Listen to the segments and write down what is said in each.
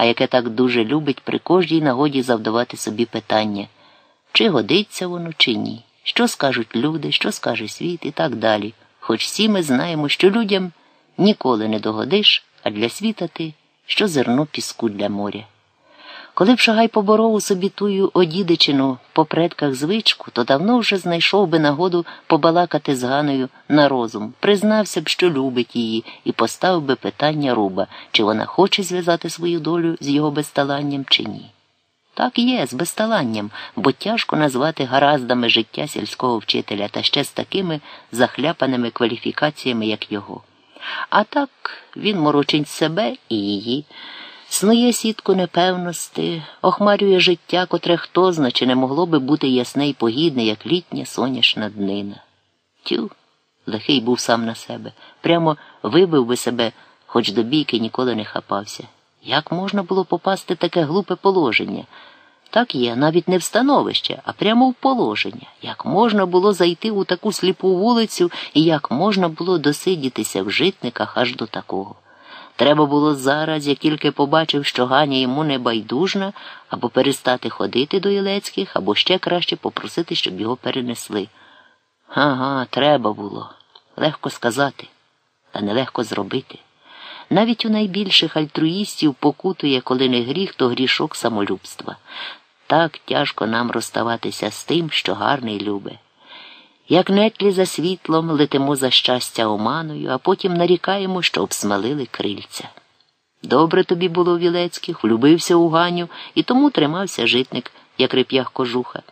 а яке так дуже любить при кожній нагоді завдавати собі питання, чи годиться воно, чи ні, що скажуть люди, що скаже світ і так далі. Хоч всі ми знаємо, що людям ніколи не догодиш, а для світа ти що зерно піску для моря. Коли б Шагай поборов у собі тую одідичину по предках звичку, то давно вже знайшов би нагоду побалакати з Ганою на розум, признався б, що любить її, і поставив би питання руба, чи вона хоче зв'язати свою долю з його безталанням, чи ні. Так є, з безталанням, бо тяжко назвати гараздами життя сільського вчителя та ще з такими захляпаними кваліфікаціями, як його. А так він морочить себе і її. Снує сітку непевності, охмарює життя, котре хто зна, чи не могло би бути ясне й погідне, як літня соняшна днина. Тю, лихий був сам на себе, прямо вибив би себе, хоч до бійки ніколи не хапався. Як можна було попасти таке глупе положення? Так є, навіть не в становище, а прямо в положення. Як можна було зайти у таку сліпу вулицю і як можна було досидітися в житниках аж до такого? Треба було зараз, як тільки побачив, що Ганя йому не байдужна, або перестати ходити до Ілецьких, або ще краще попросити, щоб його перенесли. Ага, треба було. Легко сказати, та нелегко зробити. Навіть у найбільших альтруїстів покутує, коли не гріх, то грішок самолюбства. Так тяжко нам розставатися з тим, що гарний любе. Як нетлі за світлом летимо за щастя оманою, а потім нарікаємо, що обсмалили крильця. Добре тобі було Вілецьких, влюбився у Ганю і тому тримався житник, як реп'ях кожуха.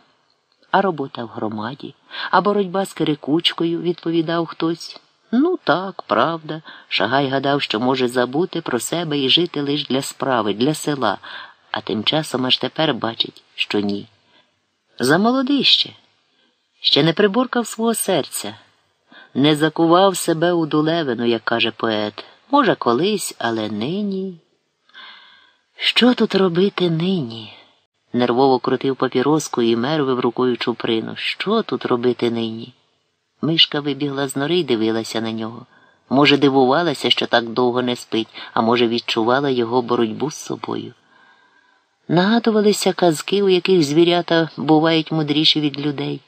А робота в громаді, а боротьба з Кирикучкою, відповідав хтось. Ну так, правда. Шагай гадав, що може забути про себе і жити лише для справи, для села, а тим часом аж тепер бачить, що ні. Замолодий ще ще не приборкав свого серця, не закував себе у дулевину, як каже поет. Може, колись, але нині. Що тут робити нині? Нервово крутив папіроску і мервив рукою чуприну. Що тут робити нині? Мишка вибігла з нори й дивилася на нього. Може, дивувалася, що так довго не спить, а може, відчувала його боротьбу з собою. Нагадувалися казки, у яких звірята бувають мудріші від людей.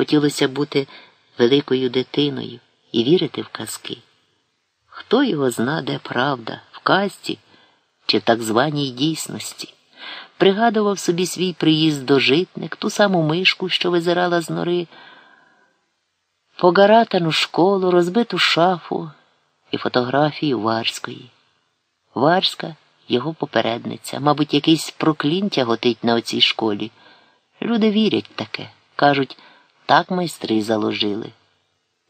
Хотілося бути великою дитиною і вірити в казки. Хто його зна, де правда, в казці чи в так званій дійсності? Пригадував собі свій приїзд до житник, ту саму мишку, що визирала з нори, погаратану школу, розбиту шафу і фотографію Варської. Варська його попередниця, мабуть, якийсь проклін тяготить на оцій школі. Люди вірять в таке, кажуть. Так майстри заложили.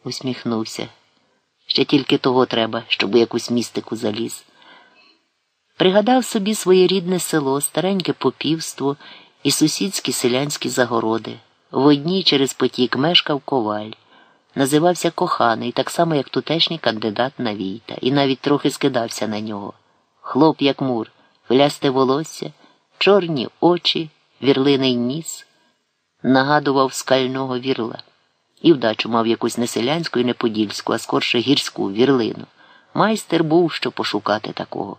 Усміхнувся. Ще тільки того треба, щоб у якусь містику заліз. Пригадав собі своє рідне село, стареньке попівство і сусідські селянські загороди. В одній через потік мешкав коваль. Називався коханий, так само, як тутешній кандидат на війта, і навіть трохи скидався на нього. Хлоп, як мур, хвилясте волосся, чорні очі, вірлиний ніс нагадував скального вірла. І вдачу мав якусь не селянську і не подільську, а скорше гірську вірлину. Майстер був що пошукати такого.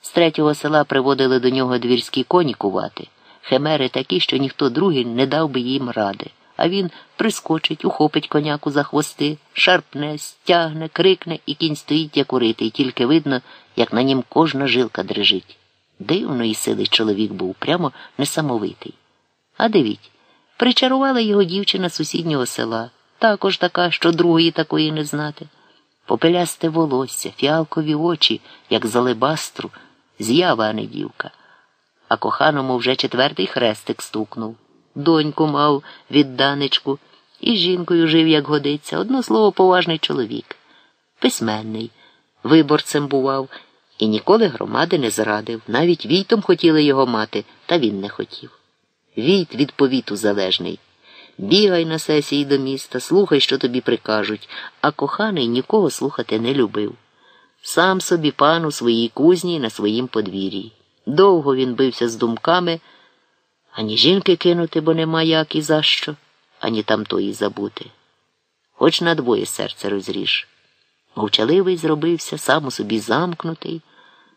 З третього села приводили до нього двірські коні кувати, химери такі, що ніхто другий не дав би їм ради. А він прискочить, ухопить коняку за хвости, шарпне, стягне, крикне, і кінь стоїть, як уритий, тільки видно, як на нім кожна жилка дрижить. Дивної сили чоловік був, прямо несамовитий. А дивіть. Причарувала його дівчина сусіднього села, також така, що другої такої не знати. Попелясте волосся, фіалкові очі, як з алебастру, з'ява, а не дівка. А коханому вже четвертий хрестик стукнув. Доньку мав відданечку, і з жінкою жив, як годиться, одно слово, поважний чоловік. Письменний, виборцем бував і ніколи громади не зрадив. Навіть війтом хотіли його мати, та він не хотів. Війт від повіту залежний. Бігай на сесії до міста, слухай, що тобі прикажуть, а коханий нікого слухати не любив. Сам собі пан у своїй кузні на своїм подвір'ї. Довго він бився з думками, ані жінки кинути, бо нема як і за що, ані тамтої забути. Хоч на двоє серце розріж. Мовчаливий зробився, сам у собі замкнутий.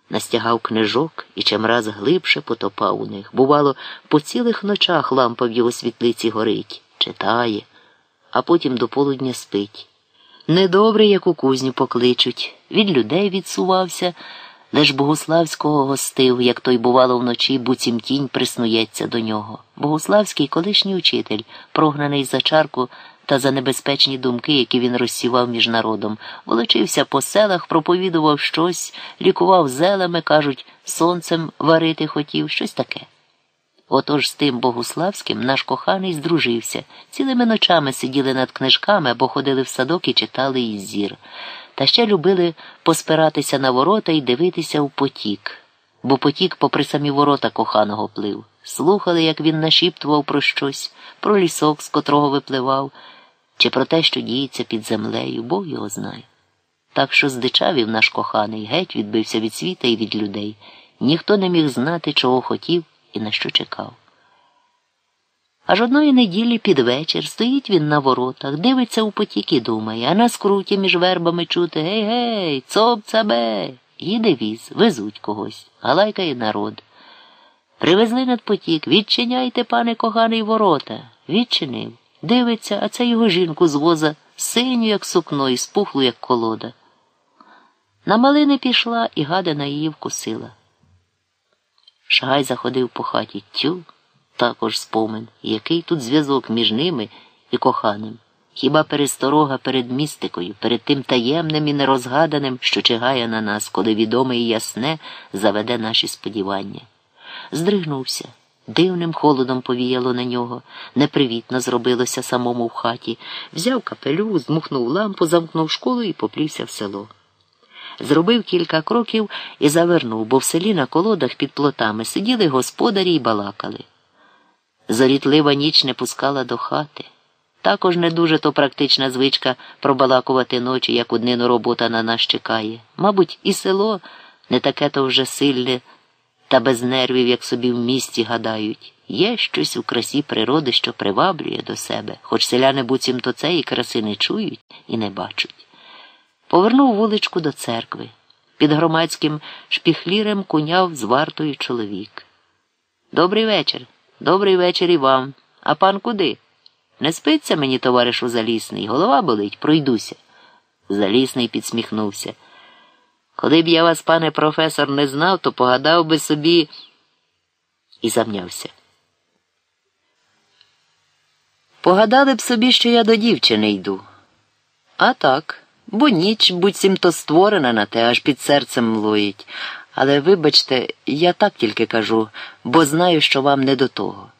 Настягав книжок і чимраз глибше потопав у них. Бувало, по цілих ночах лампа в його світлиці горить, читає, а потім до полудня спить. Недобре, як у кузню покличуть, від людей відсувався, лиш Богуславського гостив, як той, бувало, вночі буцім тінь приснується до нього. Богуславський колишній учитель, прогнаний за чарку та за небезпечні думки, які він розсівав між народом, волочився по селах, проповідував щось, лікував зелами, кажуть, сонцем варити хотів, щось таке. Отож з тим Богуславським наш коханий здружився, цілими ночами сиділи над книжками або ходили в садок і читали із зір, та ще любили поспиратися на ворота і дивитися в потік, бо потік, попри самі ворота коханого плив. Слухали, як він нашіптував про щось, про лісок, з котрого випливав, чи про те, що діється під землею, Бог його знає. Так що здичавів наш коханий, геть відбився від світа і від людей. Ніхто не міг знати, чого хотів і на що чекав. Аж одної неділі під вечір стоїть він на воротах, дивиться у потік і думає, а на скруті між вербами чути Гей, гей, цоп цабе. Їде віз, везуть когось, галайкає народ. Привезли над потік, відчиняйте, пане коганий, ворота. Відчинив. Дивиться, а це його жінку з воза синю, як сукно, і спухлу, як колода. На малини пішла і гадана її вкусила. Шагай заходив по хаті тю, також спомин, який тут зв'язок між ними і коханим. Хіба пересторога перед містикою, перед тим таємним і нерозгаданим, що чигає на нас, коли відоме і ясне заведе наші сподівання. Здригнувся, дивним холодом повіяло на нього, непривітно зробилося самому в хаті, взяв капелю, змухнув лампу, замкнув школу і поплівся в село. Зробив кілька кроків і завернув, бо в селі на колодах під плотами сиділи господарі й балакали. Зорітлива ніч не пускала до хати. Також не дуже то практична звичка пробалакувати ночі, як однину робота на нас чекає. Мабуть, і село не таке то вже сильне та без нервів, як собі в місті гадають. Є щось у красі природи, що приваблює до себе, хоч селяни буцім то цієї краси не чують і не бачать. Повернув вуличку до церкви. Під громадським шпіхлірем куняв з вартою чоловік. Добрий вечір. Добрий вечір і вам. А пан куди? Не спиться мені, товаришу Залісний, голова болить, пройдуся. Залісний підсміхнувся. Коли б я вас, пане професор, не знав, то погадав би собі і замнявся. Погадали б собі, що я до дівчини йду. А так бо ніч буцім то створена на те, аж під серцем млоїть. Але вибачте, я так тільки кажу, бо знаю, що вам не до того.